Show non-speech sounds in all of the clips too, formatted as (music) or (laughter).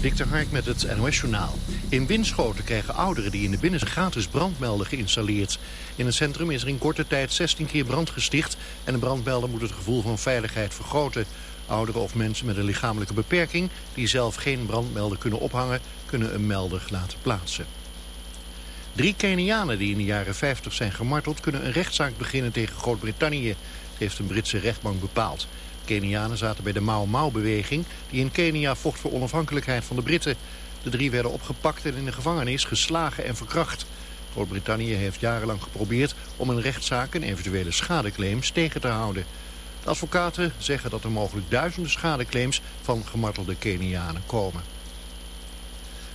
Dikter met het NOS-journaal. In Winschoten krijgen ouderen die in de binnenstad gratis brandmelden geïnstalleerd. In het centrum is er in korte tijd 16 keer brand gesticht... en een brandmelder moet het gevoel van veiligheid vergroten. Ouderen of mensen met een lichamelijke beperking... die zelf geen brandmelder kunnen ophangen... kunnen een melder laten plaatsen. Drie Kenianen die in de jaren 50 zijn gemarteld... kunnen een rechtszaak beginnen tegen Groot-Brittannië... heeft een Britse rechtbank bepaald. Kenianen zaten bij de Mau Mau-beweging... die in Kenia vocht voor onafhankelijkheid van de Britten. De drie werden opgepakt en in de gevangenis geslagen en verkracht. Groot-Brittannië heeft jarenlang geprobeerd om een rechtszaak en eventuele schadeclaims tegen te houden. De advocaten zeggen dat er mogelijk duizenden schadeclaims van gemartelde Kenianen komen.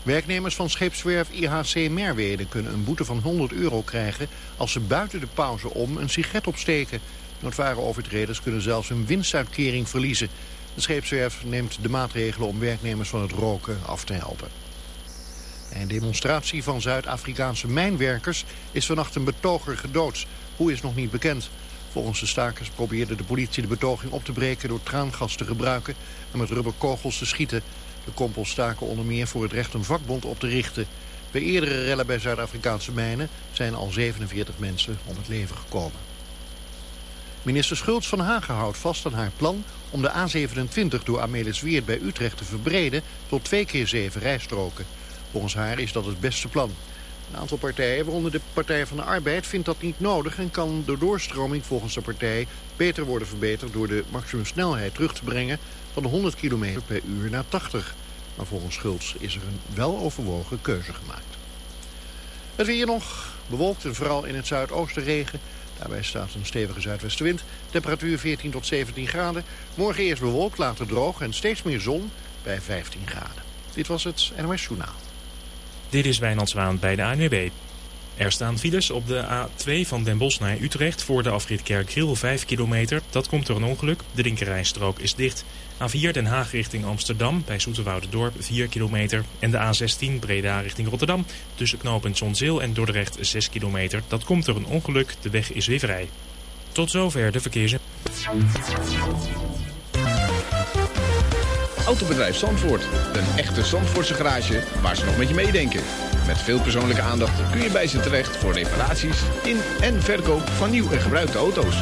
Werknemers van scheepswerf IHC Merwede kunnen een boete van 100 euro krijgen als ze buiten de pauze om een sigaret opsteken. Noodware overtreders kunnen zelfs hun winstuitkering verliezen. De scheepswerf neemt de maatregelen om werknemers van het roken af te helpen. Een demonstratie van Zuid-Afrikaanse mijnwerkers is vannacht een betoger gedood. Hoe is nog niet bekend. Volgens de stakers probeerde de politie de betoging op te breken door traangas te gebruiken en met rubberkogels te schieten. De kompels staken onder meer voor het recht een vakbond op te richten. Bij eerdere rellen bij Zuid-Afrikaanse mijnen zijn al 47 mensen om het leven gekomen. Minister Schultz van Hagen houdt vast aan haar plan om de A27 door Amelisweert bij Utrecht te verbreden tot twee keer zeven rijstroken. Volgens haar is dat het beste plan. Een aantal partijen, waaronder de Partij van de Arbeid, vindt dat niet nodig... en kan de doorstroming volgens de partij beter worden verbeterd... door de maximumsnelheid terug te brengen van de 100 km per uur naar 80. Maar volgens Schultz is er een weloverwogen keuze gemaakt. Het weer nog bewolkt en vooral in het zuidoosten regen. Daarbij staat een stevige zuidwestenwind. Temperatuur 14 tot 17 graden. Morgen eerst bewolkt, later droog en steeds meer zon bij 15 graden. Dit was het NOS Journaal. Dit is Wijnand Zwaan bij de ANWB. Er staan files op de A2 van Den Bosch naar Utrecht voor de afrit Kerkgriel 5 kilometer. Dat komt door een ongeluk. De linkerrijstrook is dicht. A4 Den Haag richting Amsterdam bij Dorp 4 kilometer. En de A16 Breda richting Rotterdam tussen knooppunt Zonzeel en Dordrecht 6 kilometer. Dat komt door een ongeluk. De weg is weer vrij. Tot zover de verkeers. Autobedrijf Zandvoort. Een echte Zandvoortse garage waar ze nog met je meedenken. Met veel persoonlijke aandacht kun je bij ze terecht voor reparaties in en verkoop van nieuw en gebruikte auto's.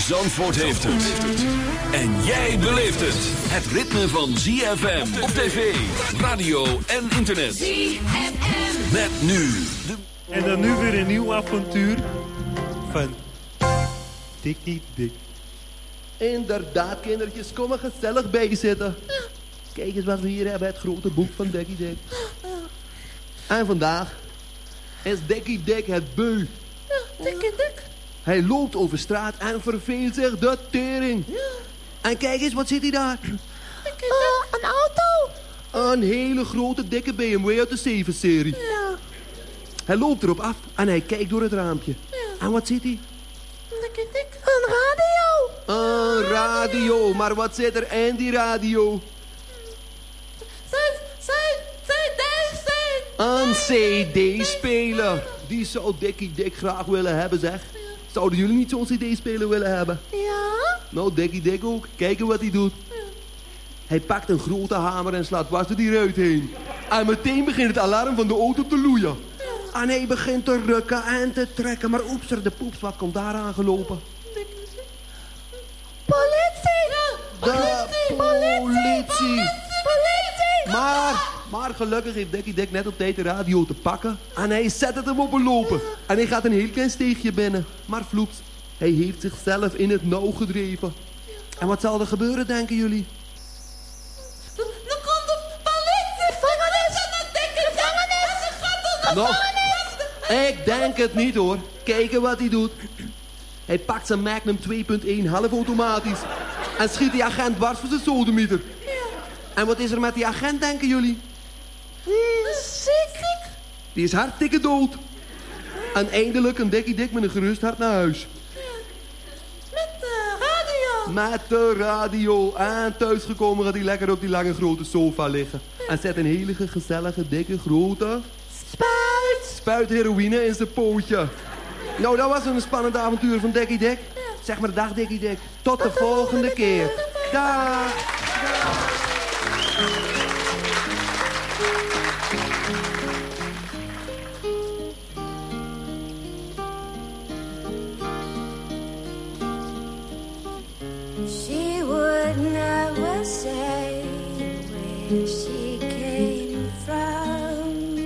Zandvoort heeft het. En jij beleeft het. Het ritme van ZFM op tv, radio en internet. ZFM. Met nu. De... En dan nu weer een nieuw avontuur van Dikkie Dik. Inderdaad, kindertjes, kom maar gezellig bij zitten. Kijk eens wat we hier hebben, het grote boek van Dekkie Dik. En vandaag is Dekkie Dik het beu. Dikke dik. Hij loopt over straat en verveelt zich de tering. En kijk eens, wat zit hij daar? Uh, een auto. Een hele grote dikke BMW uit de 7-serie. Ja. Hij loopt erop af en hij kijkt door het raampje. En wat ziet hij? Een radio. Een radio, maar wat zit er in die radio? Zijn, zijn, zijn, zijn. Een cd-speler. Die zou Dikkie Dik graag willen hebben, zeg. Zouden jullie niet zo'n cd-speler willen hebben? Ja. Nou, Dikkie Dik ook. Kijken wat hij doet. Hij pakt een grote hamer en slaat dwars door die ruit heen. En meteen begint het alarm van de auto te loeien. En hij begint te rukken en te trekken. Maar oeps, er de poeps, wat komt daar aangelopen? Politie! De politie! Politie! Maar, maar gelukkig heeft Dikkie Dik net op tijd de radio te pakken. En hij zet het hem op een lopen. En hij gaat een heel klein steegje binnen. Maar vloeps, hij heeft zichzelf in het nauw gedreven. En wat zal er gebeuren, denken jullie? Dan komt de politie! Gevangenis! Gevangenis! Ik denk het niet hoor. Kijken wat hij doet. Hij pakt zijn Magnum 2.1 half automatisch. En schiet die agent dwars voor zijn sodemieter. En wat is er met die agent, denken jullie? Ziek! Die is hartstikke dood. En eindelijk een dikkie dik met een gerust hart naar huis. Met de radio! Met de radio. En thuisgekomen gaat hij lekker op die lange grote sofa liggen. En zet een hele gezellige, dikke, grote... Spuit! Spuit heroïne in zijn pootje. Nou, dat was een spannend avontuur van Dikkie Dik. Zeg maar dag Dikkie Dik. Tot de volgende keer. Dag. She would never say where she came from.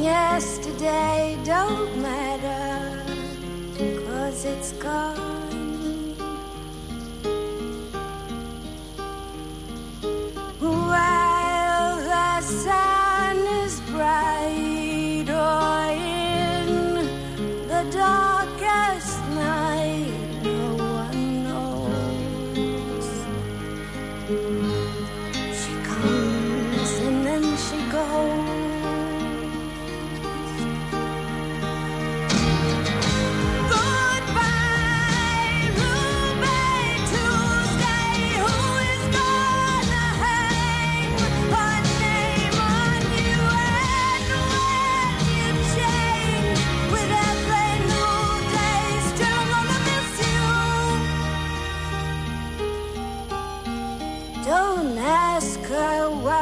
Yesterday don't matter, cause it's gone. Don't ask her why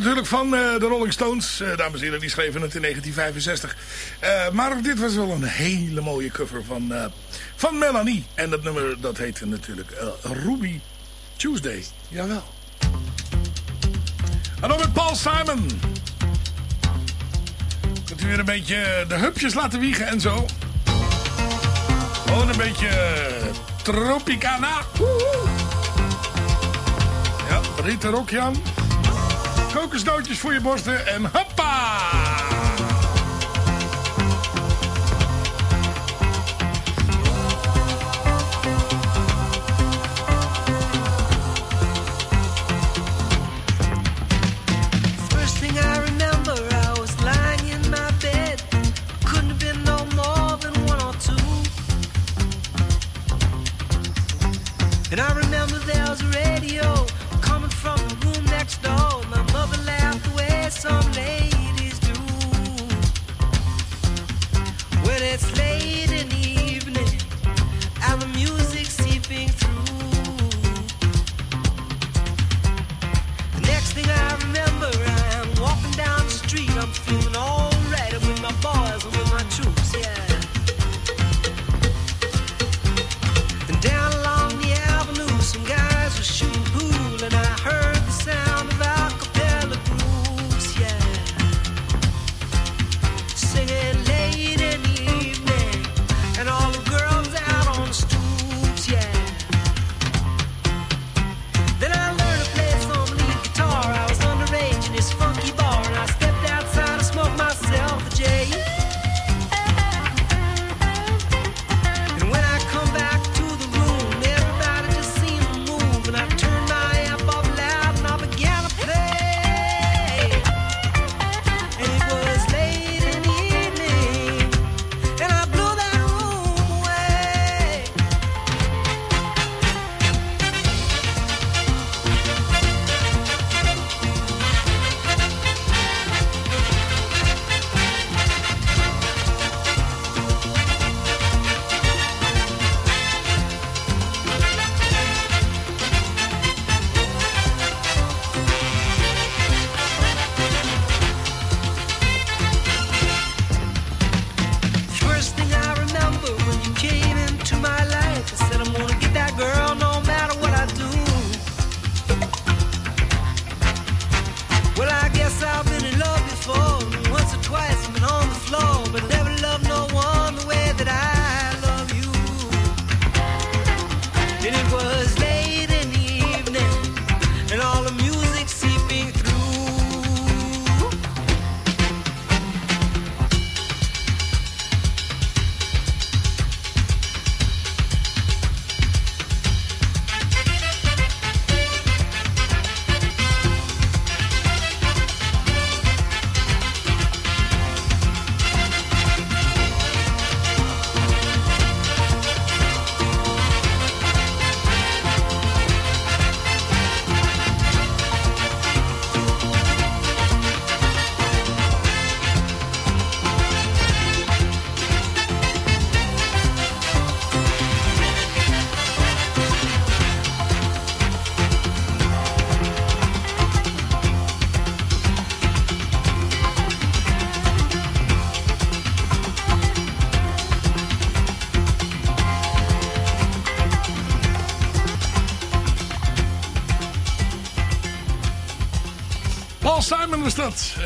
natuurlijk van eh, de Rolling Stones. Eh, dames en heren, die schreven het in 1965. Eh, maar dit was wel een hele mooie cover van, van Melanie. En dat nummer dat heette natuurlijk Ruby Tuesday. Jawel. En dan met Paul Simon. Kunt u weer een beetje de hupjes laten wiegen en zo. Gewoon een beetje Tropicana. Ja, Rita Rokje aan. Kokosnootjes voor je borsten en hoppa!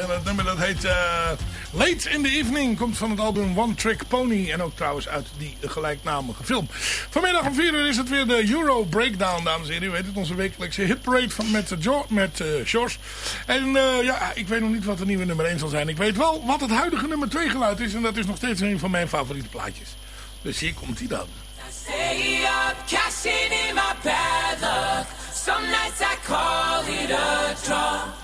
En het nummer dat heet eh, Late in the Evening. Komt van het album One Trick Pony. En ook trouwens uit die gelijknamige film. Vanmiddag om 4 uur is het weer de Euro Breakdown, dames en heren. U weet het, onze wekelijkse hitparade van, met, uh, jo met George. En ja, ik weet nog niet wat de nieuwe nummer 1 zal zijn. Ik weet wel wat het huidige nummer 2 geluid is. En dat is nog steeds een van mijn favoriete plaatjes. Dus hier komt hij dan. In my. Some nights I call it a draw.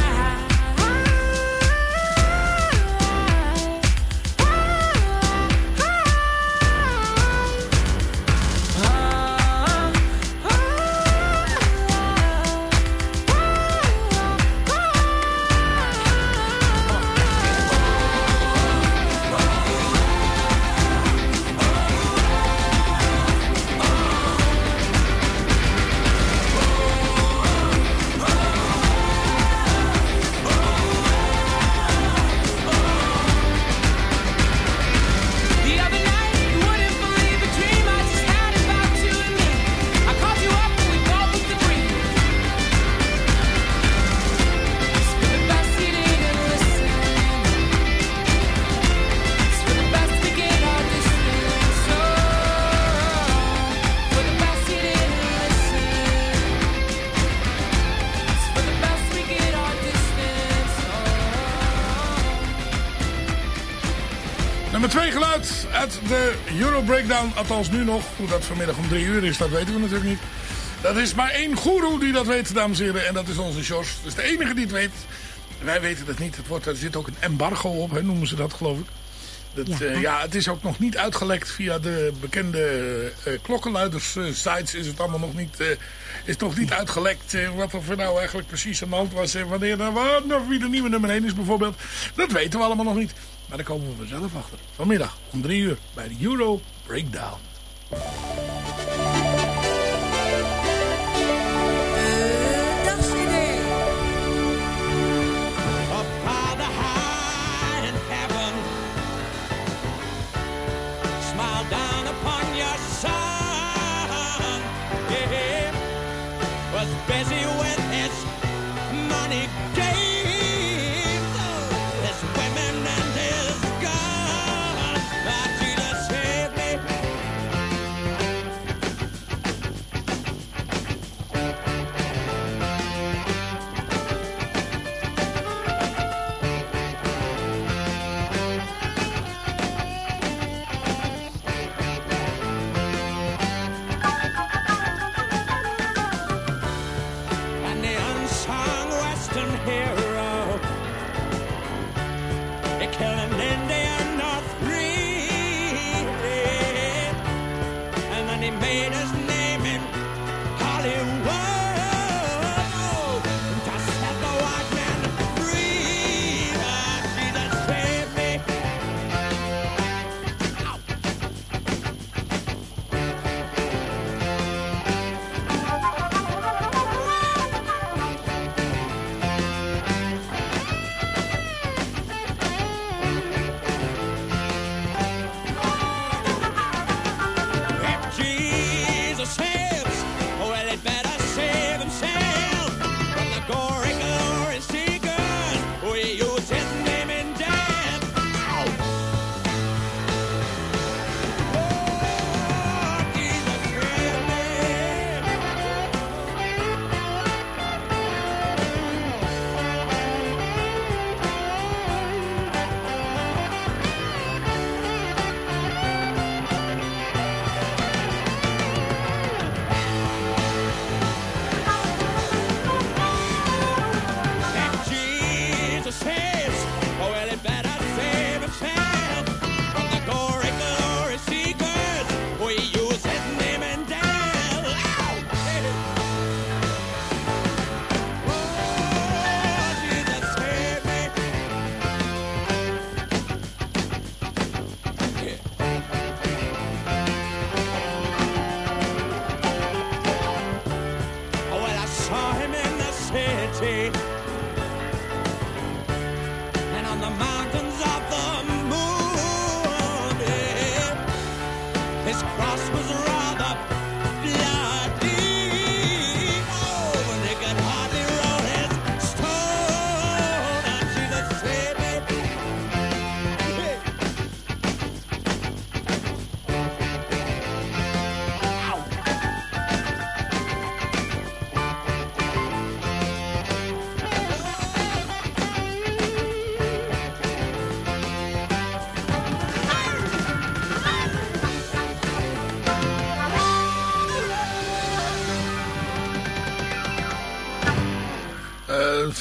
Euro Breakdown, althans nu nog. Hoe dat vanmiddag om drie uur is, dat weten we natuurlijk niet. Dat is maar één goeroe die dat weet, dames en heren. En dat is onze George. Dat is de enige die het weet. Wij weten dat niet. Het wordt, er zit ook een embargo op, hè, noemen ze dat, geloof ik. Dat, ja. Eh, ja. het is ook nog niet uitgelekt via de bekende eh, uh, klokkenluiders-sites. Eh, is het allemaal nog niet, is nog niet uitgelekt wat er voor nou eigenlijk precies aan de hand was. En wanneer er wat, of wie de nieuwe nummer 1 is bijvoorbeeld. Dat weten we allemaal nog niet. Maar daar komen we zelf achter. Vanmiddag om drie uur bij de Euro Breakdown.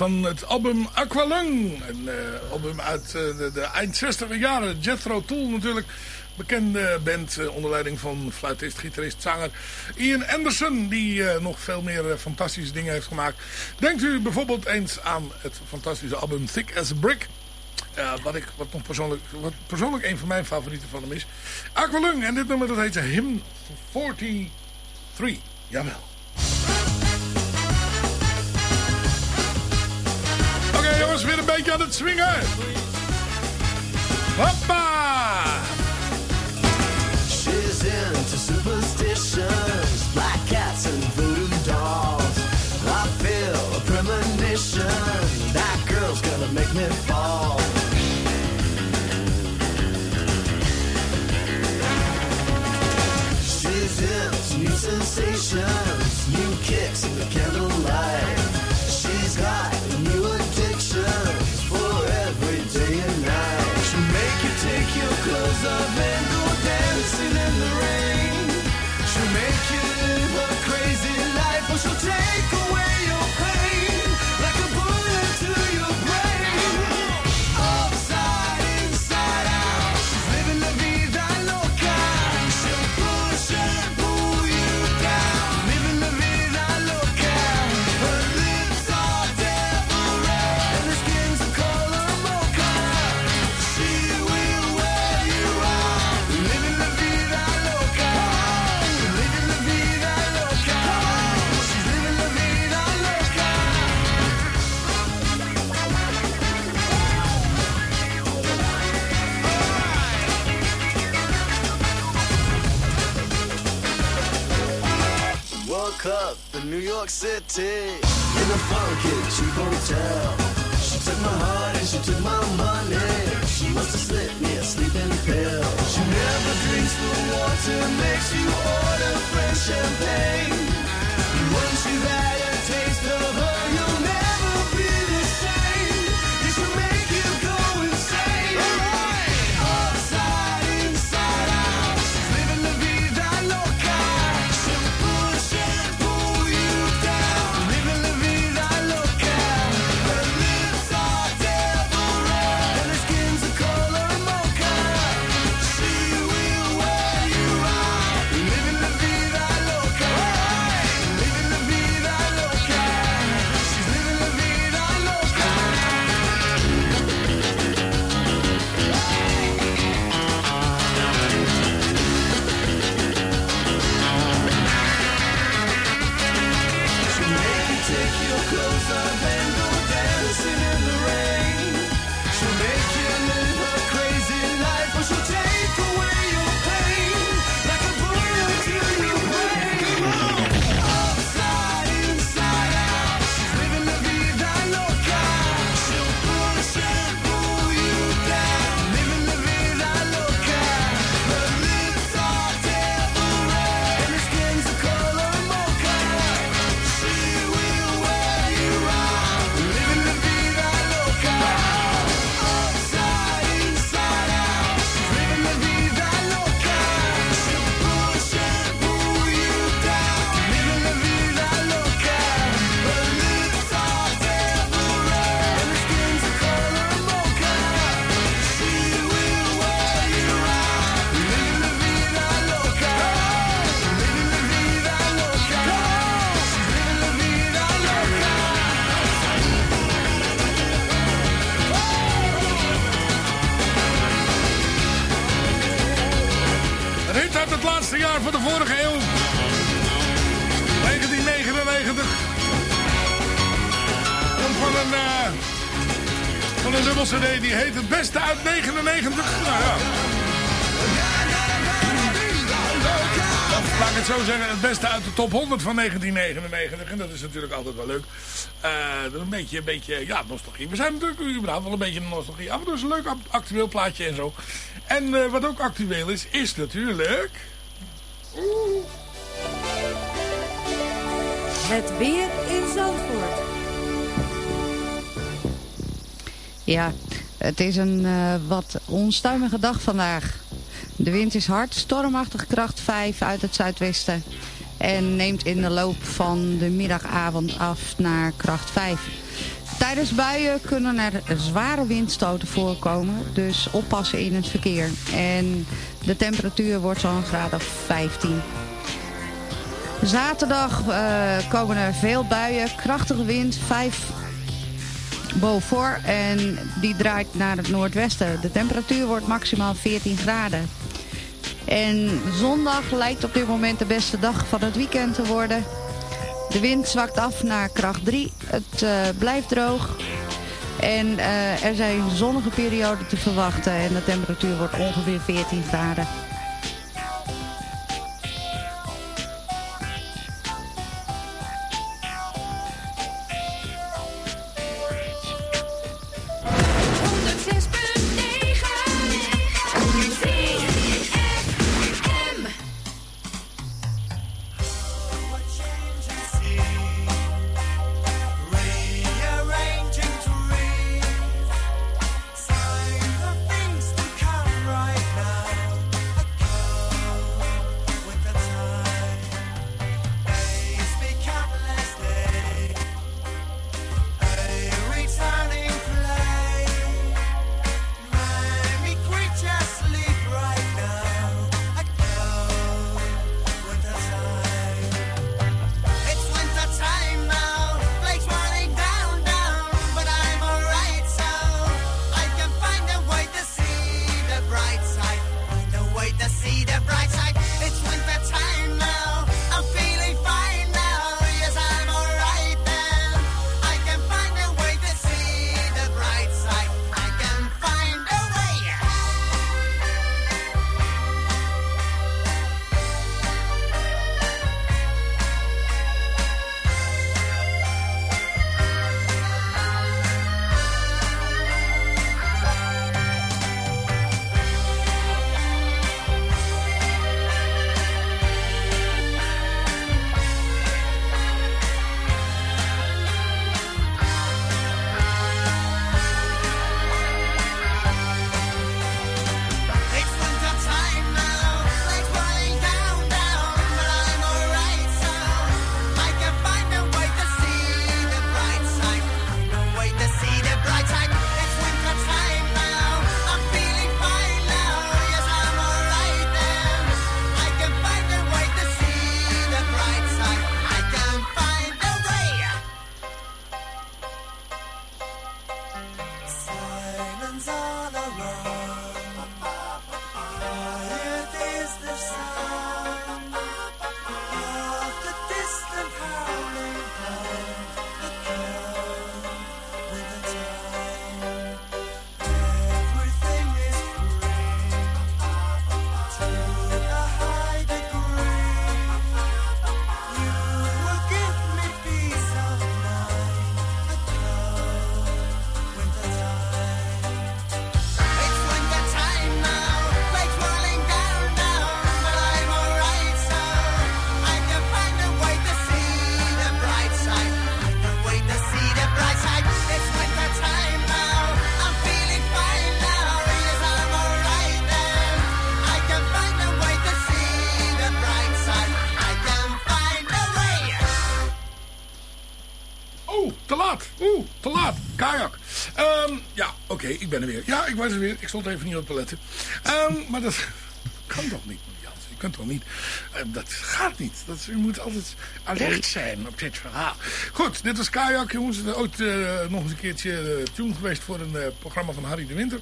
Van het album Aqualung. Een eh, album uit eh, de, de eind 60 jaren. Jethro Tull natuurlijk. Bekende band eh, onder leiding van fluitist, gitarist, zanger Ian Anderson. Die nog veel meer fantastische dingen heeft gemaakt. Denkt u bijvoorbeeld eens aan het fantastische album Thick as a Brick. Wat, ik, wat, nog persoonlijk, wat persoonlijk een van mijn favorieten van hem is. Aqualung. En dit nummer dat heet Hymn 43. Jawel. Aan het swingen. Hoppa! She's into superstitions, black cats and voodoo dolls. I feel a premonition, that girl's gonna make me fall. She's into new sensations, new kicks in the candlelight. She's got City in a funky cheap hotel. She took my heart and she took my money. She must have slipped me a sleeping pill. She never drinks the water, makes you order French champagne. De top 100 van 1999. En dat is natuurlijk altijd wel leuk. Eh, dat is een beetje, een beetje, ja, nostalgie. We zijn natuurlijk überhaupt wel een beetje nostalgie. Af en toe is een leuk actueel plaatje en zo. En eh, wat ook actueel is, is natuurlijk... Oeh. Het weer in Zandvoort. Ja, het is een eh, wat onstuimige dag vandaag. De wind is hard, stormachtig kracht 5 uit het zuidwesten. En neemt in de loop van de middagavond af naar kracht 5. Tijdens buien kunnen er zware windstoten voorkomen, dus oppassen in het verkeer. En de temperatuur wordt zo'n graad of 15. Zaterdag eh, komen er veel buien, krachtige wind, 5 Beaufort en die draait naar het noordwesten. De temperatuur wordt maximaal 14 graden. En zondag lijkt op dit moment de beste dag van het weekend te worden. De wind zwakt af naar kracht 3. Het eh, blijft droog. En eh, er zijn zonnige perioden te verwachten. En de temperatuur wordt ongeveer 14 graden. Kajak. Ehm, ja, oké, ik ben er weer. Ja, ik was er weer. Ik stond even niet op te letten. Ehm, maar dat (laughs) kan toch niet, Jans? Je kunt toch niet... eh, dat gaat niet. Dat, je moet altijd alert zijn op dit verhaal. Goed, dit was Kajak, jongens. Is ooit eh, nog eens een keertje uh, tune geweest voor een eh, programma van Harry de Winter.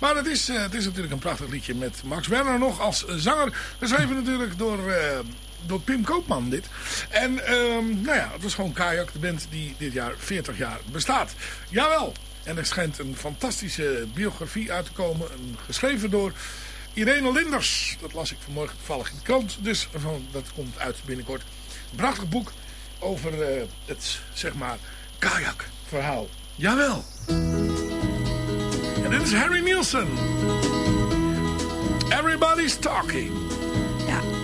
Maar het is, eh, het is natuurlijk een prachtig liedje met Max Werner nog als zanger. Geschreven natuurlijk door, eh, door Pim Koopman dit. En ehm, nou ja, het was gewoon Kajak, de band die dit jaar 40 jaar bestaat. Jawel, En er schijnt een fantastische biografie uit te komen. Geschreven door Irene Linders. Dat las ik vanmorgen toevallig in de krant. Dus van, dat komt uit binnenkort. Prachtig boek over eh, het, zeg maar, kajakverhaal. Jawel. En dit is Harry Nielsen. Everybody's talking. Ja.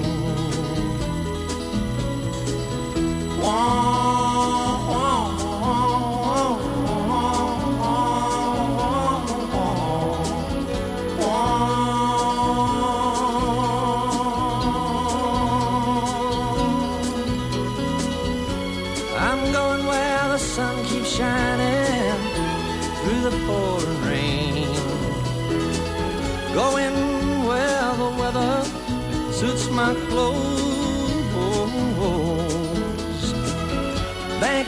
want.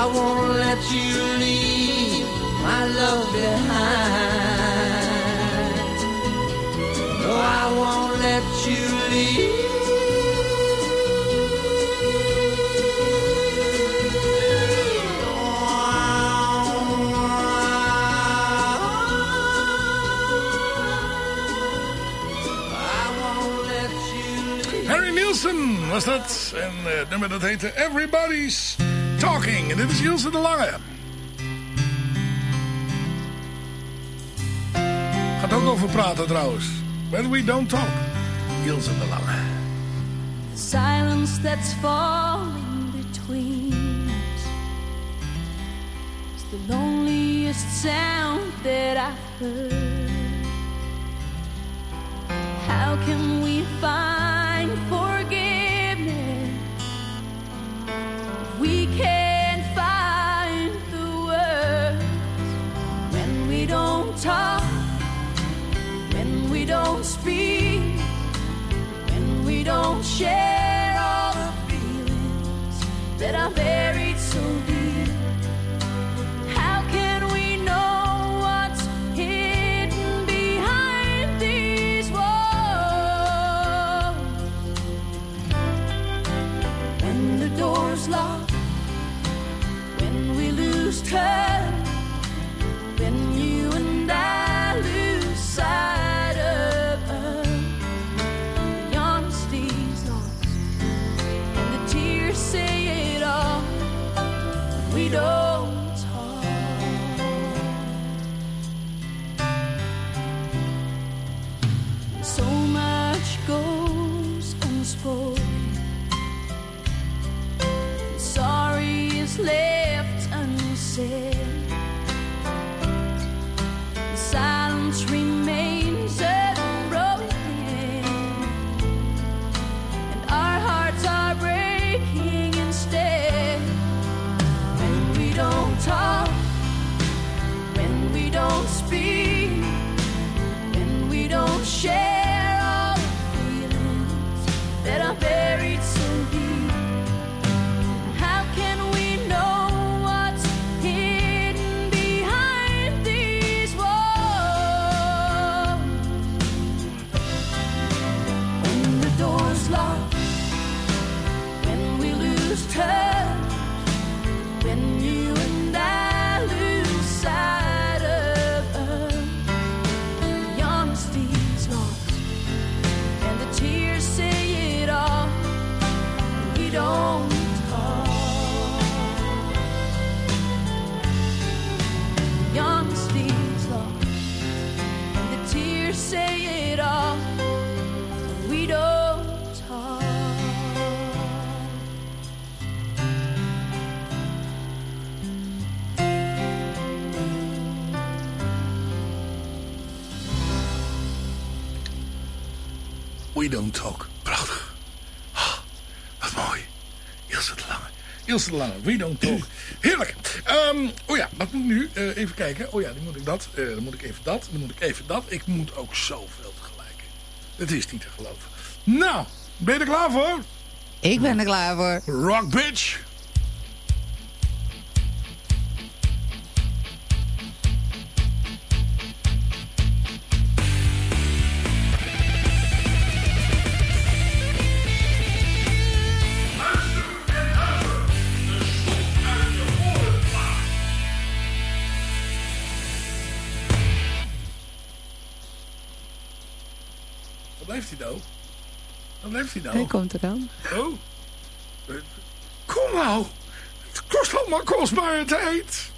I won't let you leave my love behind. No, I won't let you leave. I won't let you. Harry Nielsen was dat. En eh, het nummer dat heette Everybody's Talking. En dit is Ilse de Lange. Gaat ook over praten trouwens. When we don't talk. Ilse de Lange. The silence that's falling between us is the loneliest sound that I've heard. How can we find don't share all the feelings that are buried We Don't Talk. Prachtig. Oh, wat mooi. Ilse de Lange. Ilse de Lange, We Don't Talk. Heerlijk. Um, oh ja, wat moet ik nu? Eh, even kijken. Oh ja, dan moet ik dat. Eh, dan moet ik even dat. Dan moet ik even dat. Ik moet ook zoveel tegelijk. Het is niet te geloven. Nou, ben je er klaar voor? Ik ben er klaar voor. Rock Bitch. hij nou? Hij komt eraan. Oh. Eh, kom nou. Het kost allemaal kostbare tijd.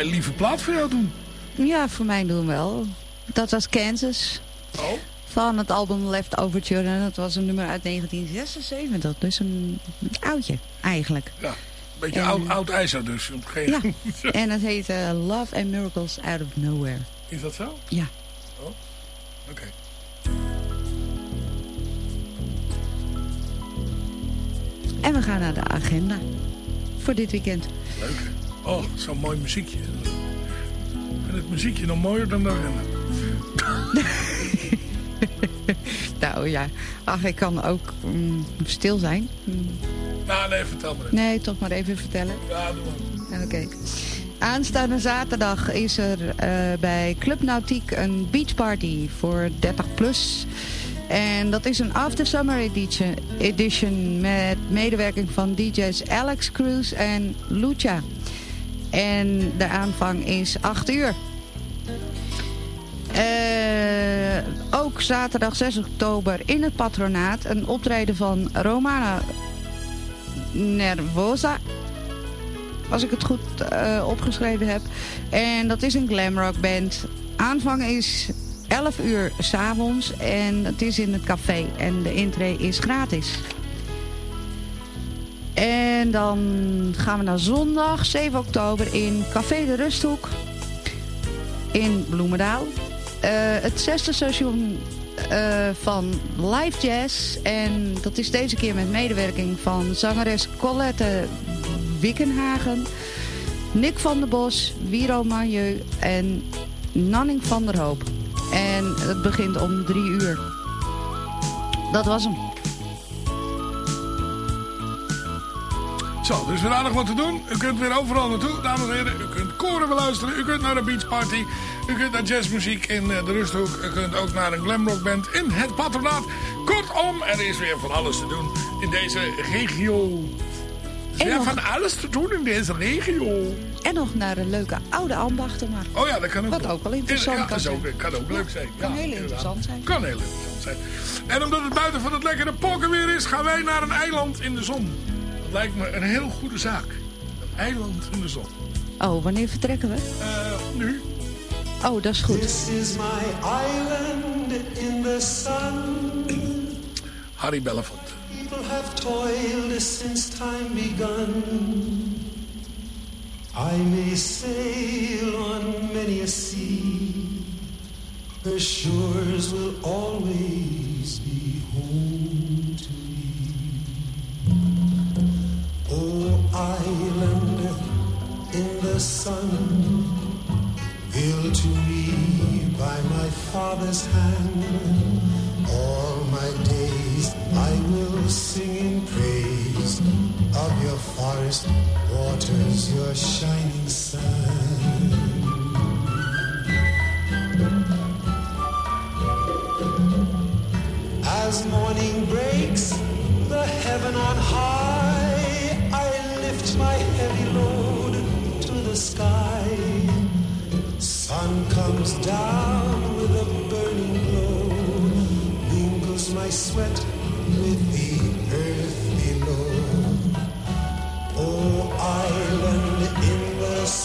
Vrij lieve plaat voor jou doen. Ja, voor mij doen wel. Dat was Kansas. Oh. Van het album Left Overture. En dat was een nummer uit 1976. Dus een, een oudje, eigenlijk. Ja, een beetje En- oud, oud ijzer dus. Geen... Ja, (laughs) en het heet Love and Miracles Out of Nowhere. Is dat zo? Ja. Oh, oké. En we gaan naar de agenda. Voor dit weekend. Leuk. Oh, zo'n mooi muziekje. Vind het muziekje nog mooier dan de agenda. (laughs) Nou ja, ach, ik kan ook mm, stil zijn. Mm, Nou, nee, vertel me. Nee, toch maar even vertellen. Ja, doe maar. Oké. Aanstaande zaterdag is er eh, bij Club Nautiek een beachparty voor 30 plus. En dat is een After Summer edition, edition met medewerking van DJ's Alex Cruz en Lucha. En de aanvang is 8 uur. Eh, ook zaterdag 6 oktober in het patronaat een optreden van Romana Nervosa. Als ik het goed eh, opgeschreven heb. En dat is een glamrock band. Aanvang is 11 uur s'avonds en het is in het café. En de intree is gratis. En dan gaan we naar zondag 7 oktober in Café de Rusthoek in Bloemendaal. Eh, het zesde station eh, van Live Jazz. En dat is deze keer met medewerking van zangeres Colette Wickenhagen, Nick van der Bos, Wiro Manieu en Nanning van der Hoop. En het begint om drie uur. Dat was hem. Zo, dus weer aardig wat te doen. U kunt weer overal naartoe, dames en heren. U kunt koren beluisteren. U kunt naar een beachparty. U kunt naar jazzmuziek in eh, de Rusthoek. U kunt ook naar een glamrockband in het patronaat. Kortom, er is weer van alles te doen in deze regio. Er is weer nog- van alles te doen in deze regio. En nog naar een leuke oude ambachten. Maar Oh ja, dat kan ook. Wat ook wel interessant ja, kan dat is ook, zijn. kan ook leuk zijn. kan ja, heel inderdaad. interessant zijn. Kan heel interessant zijn. En omdat het buiten van het lekkere polkenweer is, gaan wij naar een eiland in de zon. Lijkt me een heel goede zaak. Een eiland in de zon. Oh, wanneer vertrekken we? Eh, nu. Oh, dat is goed. This is my island in the sun. Harry Belafonte. People have toiled since time begun. I may sail on many a sea. The shores will always be Oh, island in the sun, built to me by my father's hand. All my days I will sing in praise of your forest waters, your shining sun. As morning breaks, the heaven on high,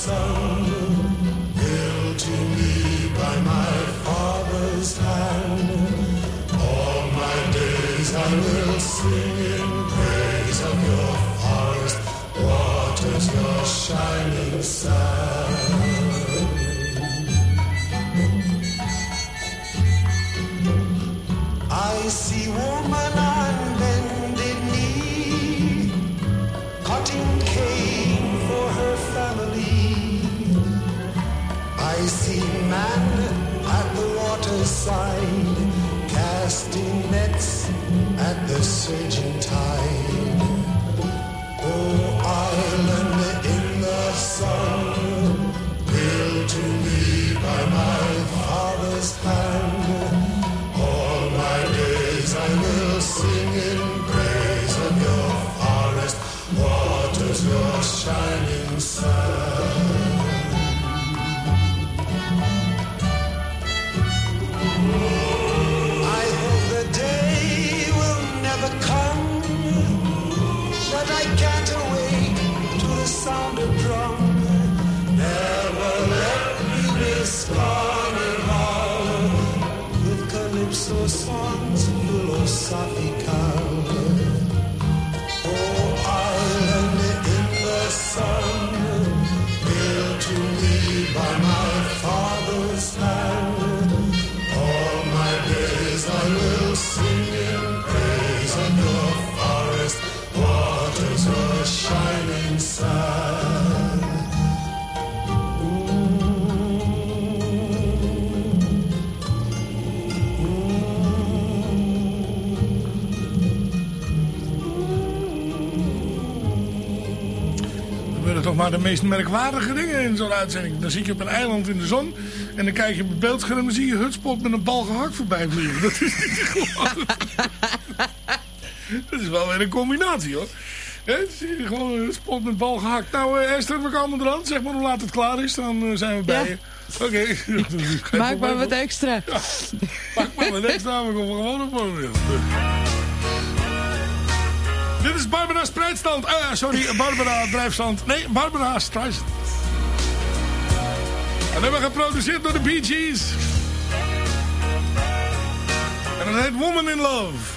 the surgeon. meest merkwaardige dingen in zo'n uitzending. Dan zit je op een eiland in de zon en dan kijk je op het beeldscherm... en dan zie je Hutspot met een bal gehakt voorbij vliegen. Dat is niet te geloven. dat is wel weer een combinatie, hoor. He, zie je gewoon Hutspot met bal gehakt. Nou, uh, Esther, we komen er aan. Zeg maar hoe laat het klaar is, dan eh, zijn we bij je. Oké. (laughs) Maak maar wat extra. Ja, maak maar wat extra, we komen gewoon op. (laughs) dit is Barbara Spreidstand. Uh, sorry, Barbara Drijfstand. Nee, Barbara Streisand. En hebben we geproduceerd door de Bee Gees. En het heet Woman in Love.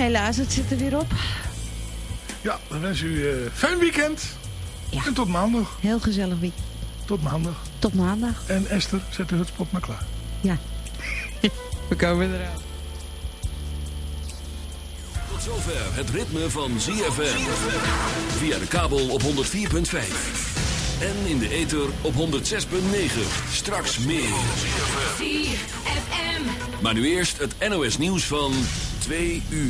helaas, het zit er weer op. Ja, dan wens u een fijn weekend. En tot maandag. Heel gezellig weekend. Tot maandag. Tot maandag. En Esther, zet de hutspot maar klaar. Ja. (laughs) We komen eraan. Tot zover het ritme van ZFM. Via de kabel op 104.5. En in de ether op 106.9. Straks meer. Maar nu eerst het NOS nieuws van 2 uur.